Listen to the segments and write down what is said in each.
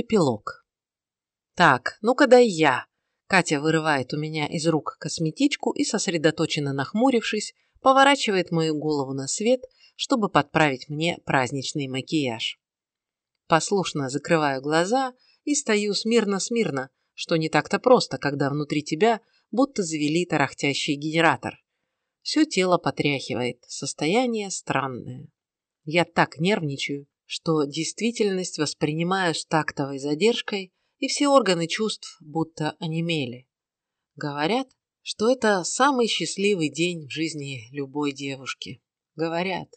Эпилог. Так, ну-ка дай я. Катя вырывает у меня из рук косметичку и, сосредоточенно нахмурившись, поворачивает мою голову на свет, чтобы подправить мне праздничный макияж. Послушно закрываю глаза и стою смирно-смирно, что не так-то просто, когда внутри тебя будто завели тарахтящий генератор. Все тело потряхивает, состояние странное. Я так нервничаю, что действительность воспринимаю с тактовой задержкой, и все органы чувств будто онемели. Говорят, что это самый счастливый день в жизни любой девушки. Говорят.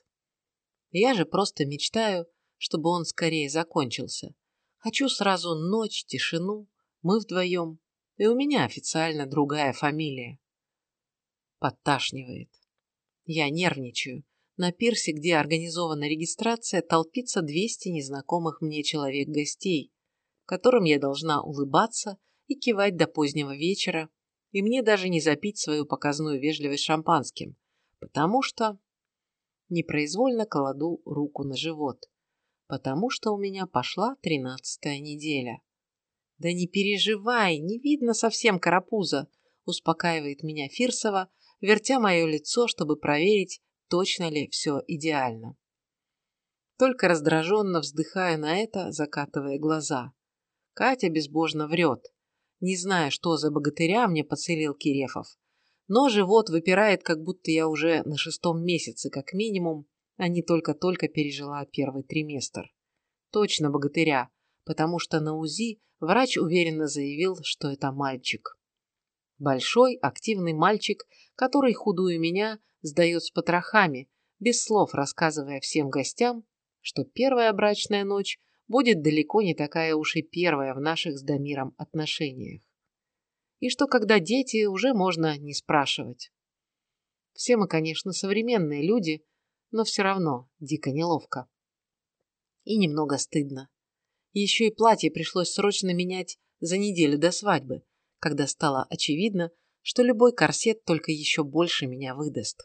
Я же просто мечтаю, чтобы он скорее закончился. Хочу сразу ночь, тишину, мы вдвоем, и у меня официально другая фамилия. Подташнивает. Я нервничаю, на пирсе, где организована регистрация, толпится 200 незнакомых мне человек-гостей, которым я должна улыбаться и кивать до позднего вечера, и мне даже не запить свою показную вежливость шампанским, потому что непроизвольно кладу руку на живот, потому что у меня пошла тринадцатая неделя. Да не переживай, не видно совсем карапуза, успокаивает меня Фирсова, вертя мое лицо, чтобы проверить, точно ли все идеально. Только раздраженно вздыхая на это, закатывая глаза. Катя безбожно врет. Не знаю, что за богатыря мне поцелил Кирефов. Но живот выпирает, как будто я уже на шестом месяце, как минимум, а не только-только пережила первый триместр. Точно богатыря, потому что на УЗИ врач уверенно заявил, что это мальчик. Большой, активный мальчик, который худую меня сдает с потрохами, без слов рассказывая всем гостям, что первая брачная ночь будет далеко не такая уж и первая в наших с Дамиром отношениях. И что когда дети, уже можно не спрашивать. Все мы, конечно, современные люди, но все равно дико неловко. И немного стыдно. Еще и платье пришлось срочно менять за неделю до свадьбы, когда стало очевидно, что любой корсет только еще больше меня выдаст.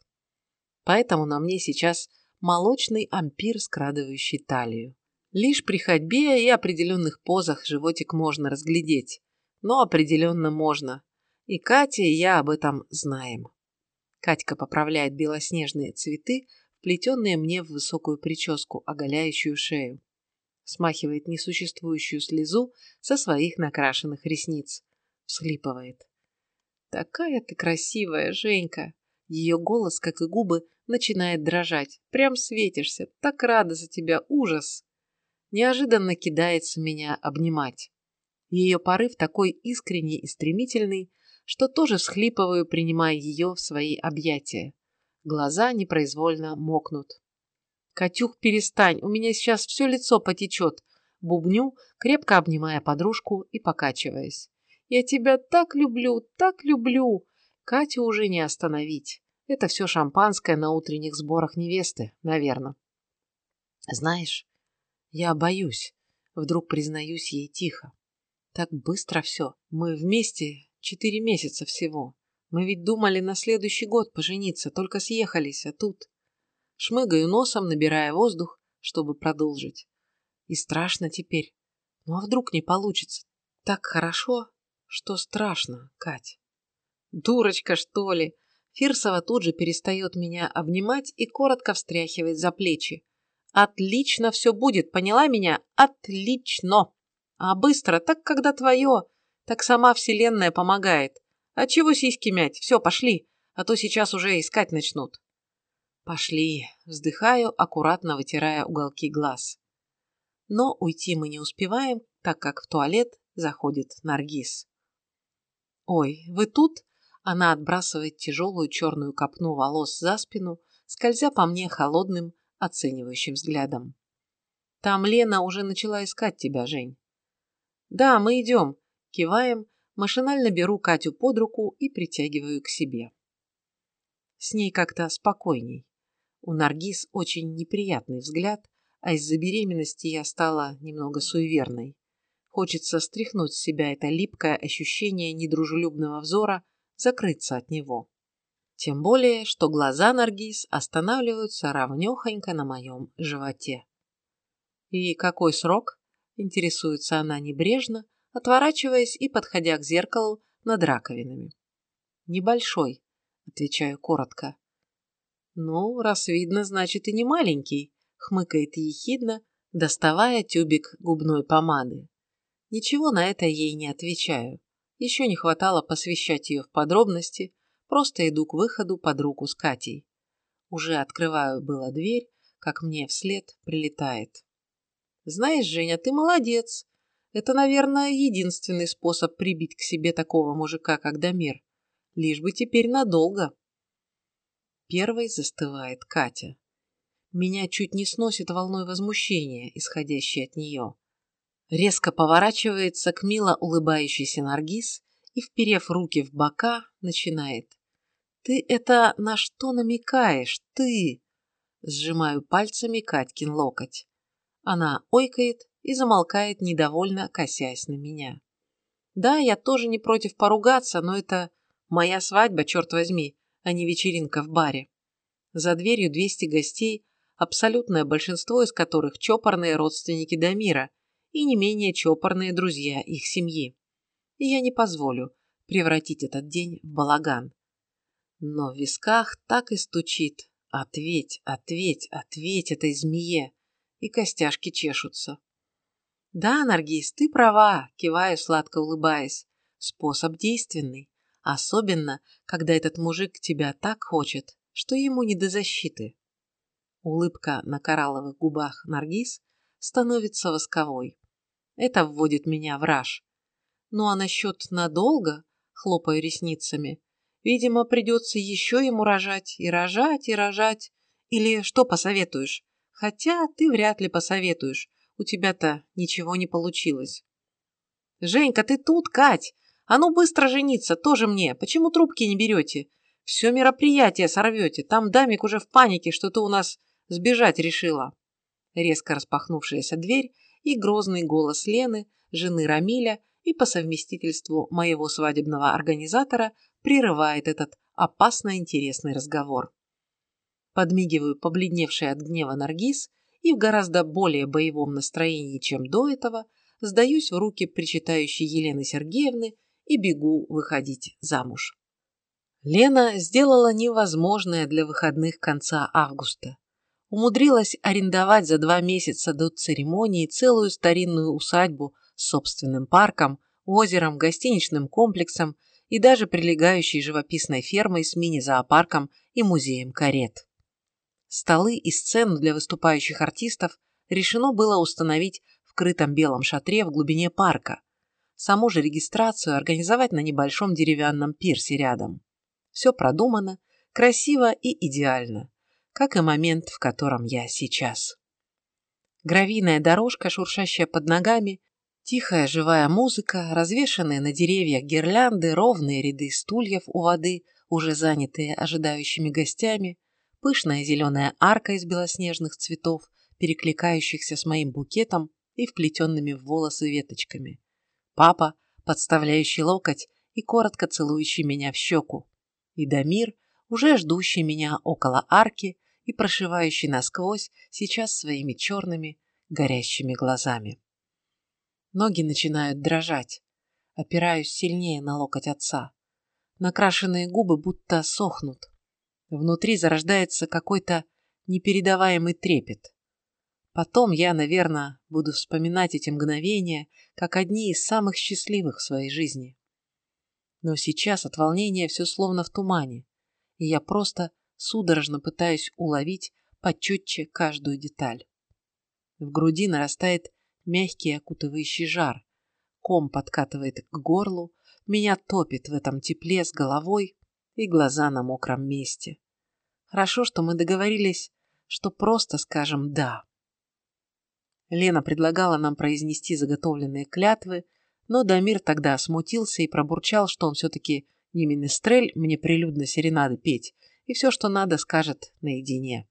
Поэтому на мне сейчас молочный ампир, скрадывающий талию. Лишь при ходьбе и определенных позах животик можно разглядеть. Но определенно можно. И Катя, и я об этом знаем. Катька поправляет белоснежные цветы, вплетенные мне в высокую прическу, оголяющую шею. Смахивает несуществующую слезу со своих накрашенных ресниц. Всхлипывает. «Такая ты красивая, Женька!» Ее голос, как и губы, начинает дрожать. Прям светишься. Так рада за тебя. Ужас. Неожиданно кидается меня обнимать. Ее порыв такой искренний и стремительный, что тоже всхлипываю, принимая ее в свои объятия. Глаза непроизвольно мокнут. «Катюх, перестань, у меня сейчас все лицо потечет», бубню, крепко обнимая подружку и покачиваясь. «Я тебя так люблю, так люблю!» Катю уже не остановить. Это все шампанское на утренних сборах невесты, наверное. Знаешь, я боюсь. Вдруг признаюсь ей тихо. Так быстро все. Мы вместе четыре месяца всего. Мы ведь думали на следующий год пожениться, только съехались, а тут... Шмыгаю носом, набирая воздух, чтобы продолжить. И страшно теперь. Ну а вдруг не получится? Так хорошо, что страшно, Кать. Дурочка, что ли? Фирсова тут же перестает меня обнимать и коротко встряхивает за плечи. «Отлично все будет, поняла меня? Отлично! А быстро, так когда твое, так сама вселенная помогает. А чего сиськи мять? Все, пошли, а то сейчас уже искать начнут». «Пошли», вздыхаю, аккуратно вытирая уголки глаз. Но уйти мы не успеваем, так как в туалет заходит Наргиз. «Ой, вы тут?» Она отбрасывает тяжелую черную копну волос за спину, скользя по мне холодным, оценивающим взглядом. Там Лена уже начала искать тебя, Жень. Да, мы идем. Киваем, машинально беру Катю под руку и притягиваю к себе. С ней как-то спокойней. У Наргиз очень неприятный взгляд, а из-за беременности я стала немного суеверной. Хочется стряхнуть с себя это липкое ощущение недружелюбного взора закрыться от него. Тем более, что глаза Наргиз останавливаются равнёхонько на моем животе. «И какой срок?» Интересуется она небрежно, отворачиваясь и подходя к зеркалу над раковинами. Небольшой, отвечаю коротко. Ну, раз видно, значит и не маленький, хмыкает ехидно, доставая тюбик губной помады. Ничего на это ей не отвечаю. Еще не хватало посвящать ее в подробности, просто иду к выходу под руку с Катей. Уже открываю было дверь, как мне вслед прилетает. Знаешь, Женя, ты молодец. Это, наверное, единственный способ прибить к себе такого мужика, как Дамир. Лишь бы теперь надолго. Первой застывает Катя. Меня чуть не сносит волной возмущения, исходящей от нее. Резко поворачивается к мило улыбающейся Наргиз и, вперев руки в бока, начинает. «Ты это на что намекаешь? Ты!» Сжимаю пальцами Катькин локоть. Она ойкает и замолкает, недовольно косясь на меня. Да, я тоже не против поругаться, но это моя свадьба, черт возьми, а не вечеринка в баре. За дверью 200 гостей, абсолютное большинство из которых чопорные родственники Дамира и не менее чопорные друзья их семьи. И я не позволю превратить этот день в балаган. Но в висках так и стучит «Ответь, ответь, ответь этой змее!» и костяшки чешутся. «Да, Наргиз, ты права», – киваю, сладко улыбаясь. «Способ действенный, особенно, когда этот мужик тебя так хочет, что ему не до защиты». Улыбка на коралловых губах Наргиз становится восковой. Это вводит меня в раж. Ну а насчет надолго, хлопаю ресницами, видимо, придется еще ему рожать и рожать и рожать. Или что посоветуешь? Хотя ты вряд ли посоветуешь. У тебя-то ничего не получилось. Женька, ты тут, Кать? А ну быстро жениться, тоже мне. Почему трубки не берете? Все мероприятие сорвете. Там Дамик уже в панике, что ты у нас сбежать решила. Резко распахнувшаяся дверь и грозный голос Лены, жены Рамиля и по совместительству моего свадебного организатора прерывает этот опасно интересный разговор. Подмигиваю побледневший от гнева Наргиз и в гораздо более боевом настроении, чем до этого, сдаюсь в руки причитающей Елены Сергеевны и бегу выходить замуж. Лена сделала невозможное для выходных конца августа умудрилась арендовать за два месяца до церемонии целую старинную усадьбу с собственным парком, озером, гостиничным комплексом и даже прилегающей живописной фермой с мини-зоопарком и музеем карет. Столы и сцену для выступающих артистов решено было установить в крытом белом шатре в глубине парка, саму же регистрацию организовать на небольшом деревянном пирсе рядом. Все продумано, красиво и идеально как и момент, в котором я сейчас. Гравийная дорожка, шуршащая под ногами, тихая живая музыка, развешанные на деревьях гирлянды, ровные ряды стульев у воды, уже занятые ожидающими гостями, пышная зеленая арка из белоснежных цветов, перекликающихся с моим букетом и вплетенными в волосы веточками. Папа, подставляющий локоть и коротко целующий меня в щеку. И Дамир, уже ждущий меня около арки и прошивающий насквозь сейчас своими черными, горящими глазами. Ноги начинают дрожать. Опираюсь сильнее на локоть отца. Накрашенные губы будто сохнут. Внутри зарождается какой-то непередаваемый трепет. Потом я, наверное, буду вспоминать эти мгновения как одни из самых счастливых в своей жизни. Но сейчас от волнения все словно в тумане, и я просто судорожно пытаюсь уловить почетче каждую деталь. В груди нарастает мягкий окутывающий жар. Ком подкатывает к горлу, меня топит в этом тепле с головой и глаза на мокром месте. Хорошо, что мы договорились, что просто скажем «да». Лена предлагала нам произнести заготовленные клятвы, но Дамир тогда смутился и пробурчал, что он все-таки не министрель мне прилюдно серенады петь, и все, что надо, скажет наедине.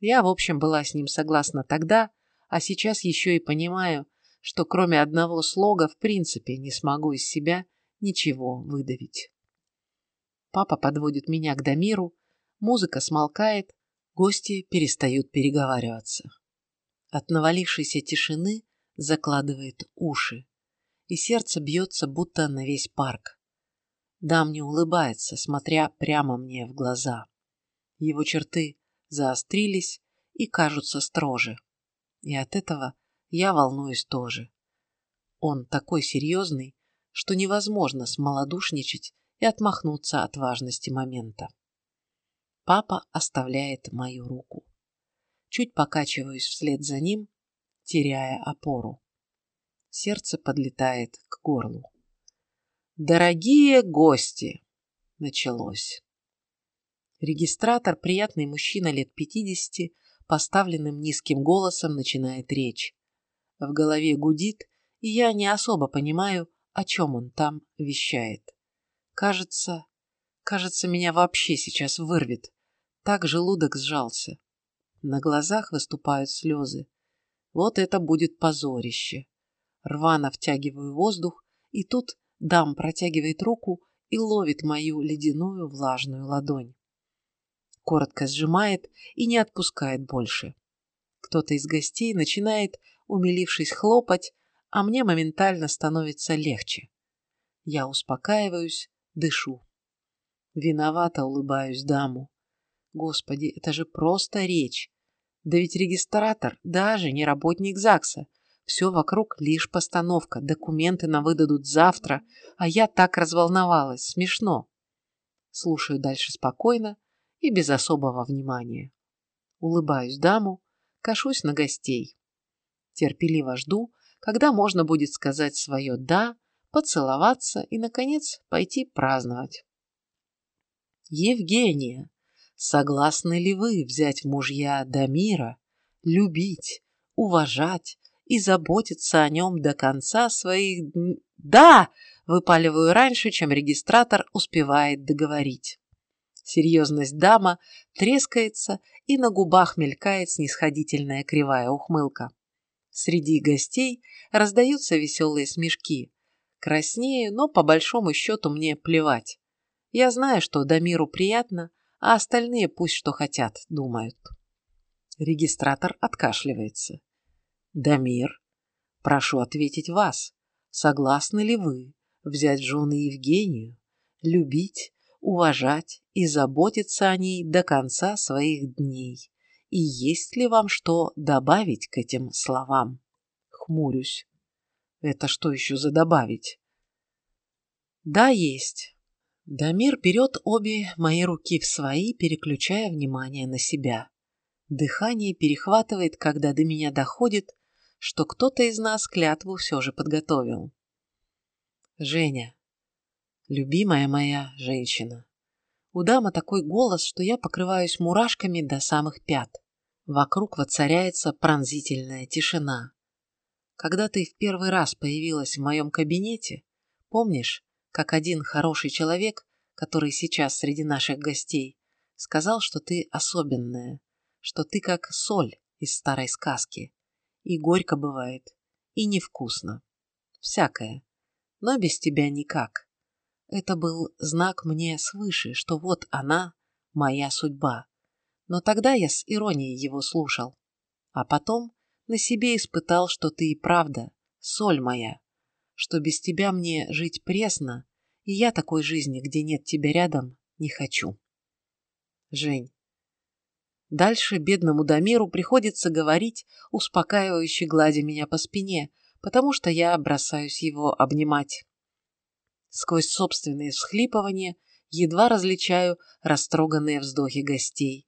Я, в общем, была с ним согласна тогда, а сейчас еще и понимаю, что кроме одного слога в принципе не смогу из себя ничего выдавить. Папа подводит меня к Дамиру, музыка смолкает, гости перестают переговариваться. От навалившейся тишины закладывает уши, и сердце бьется будто на весь парк. Дам не улыбается, смотря прямо мне в глаза. Его черты заострились и кажутся строже. И от этого я волнуюсь тоже. Он такой серьезный, что невозможно смолодушничать и отмахнуться от важности момента. Папа оставляет мою руку. Чуть покачиваюсь вслед за ним, теряя опору. Сердце подлетает к горлу. «Дорогие гости!» Началось. Регистратор, приятный мужчина лет пятидесяти, поставленным низким голосом начинает речь. В голове гудит, и я не особо понимаю, о чем он там вещает. Кажется, кажется, меня вообще сейчас вырвет. Так желудок сжался. На глазах выступают слезы. Вот это будет позорище. Рвано втягиваю воздух, и тут дам протягивает руку и ловит мою ледяную влажную ладонь. Коротко сжимает и не отпускает больше. Кто-то из гостей начинает, умилившись, хлопать, а мне моментально становится легче. Я успокаиваюсь, дышу. Виновато улыбаюсь даму. Господи, это же просто речь. Да ведь регистратор даже не работник ЗАГСа. Все вокруг лишь постановка, документы на выдадут завтра, а я так разволновалась, смешно. Слушаю дальше спокойно и без особого внимания. Улыбаюсь даму, кашусь на гостей. Терпеливо жду, когда можно будет сказать свое «да», поцеловаться и, наконец, пойти праздновать. Евгения, согласны ли вы взять мужья Дамира, любить, уважать и заботиться о нем до конца своих... Да! Выпаливаю раньше, чем регистратор успевает договорить. Серьезность дама трескается, и на губах мелькает снисходительная кривая ухмылка. Среди гостей раздаются веселые смешки. Краснею, но по большому счету мне плевать. Я знаю, что Дамиру приятно, а остальные пусть что хотят, думают. Регистратор откашливается. Дамир, прошу ответить вас. Согласны ли вы взять в жены Евгению, любить, уважать и заботиться о ней до конца своих дней? И есть ли вам что добавить к этим словам? Хмурюсь. Это что еще за добавить? Да, есть. Дамир берет обе мои руки в свои, переключая внимание на себя. Дыхание перехватывает, когда до меня доходит, что кто-то из нас клятву все же подготовил. Женя. Любимая моя женщина. У дамы такой голос, что я покрываюсь мурашками до самых пят. Вокруг воцаряется пронзительная тишина. Когда ты в первый раз появилась в моем кабинете, помнишь, как один хороший человек, который сейчас среди наших гостей, сказал, что ты особенная, что ты как соль из старой сказки. И горько бывает, и невкусно. Всякое. Но без тебя никак. Это был знак мне свыше, что вот она, моя судьба. Но тогда я с иронией его слушал. А потом на себе испытал, что ты и правда, соль моя, что без тебя мне жить пресно, и я такой жизни, где нет тебя рядом, не хочу. Жень. Дальше бедному Дамиру приходится говорить, успокаивающе гладя меня по спине, потому что я бросаюсь его обнимать. Сквозь собственные всхлипывания едва различаю растроганные вздохи гостей.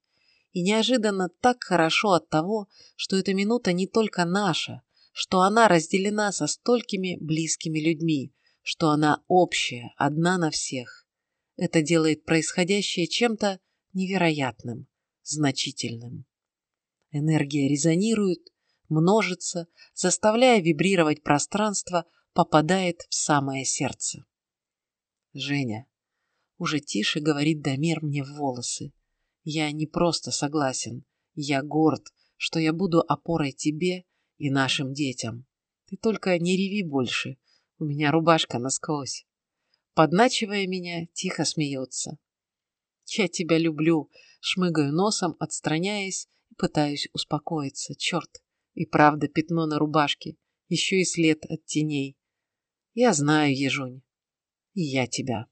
И неожиданно так хорошо от того, что эта минута не только наша, что она разделена со столькими близкими людьми, что она общая, одна на всех. Это делает происходящее чем-то невероятным, значительным. Энергия резонирует, множится, заставляя вибрировать пространство, попадает в самое сердце. Женя, уже тише говорит Дамир мне в волосы. Я не просто согласен, я горд, что я буду опорой тебе и нашим детям. Ты только не реви больше. У меня рубашка насквозь. Подначивая меня, тихо смеется. Я тебя люблю, шмыгаю носом, отстраняясь и пытаюсь успокоиться. Черт, и правда пятно на рубашке. еще и след от теней. Я знаю, Ежунь, и я тебя.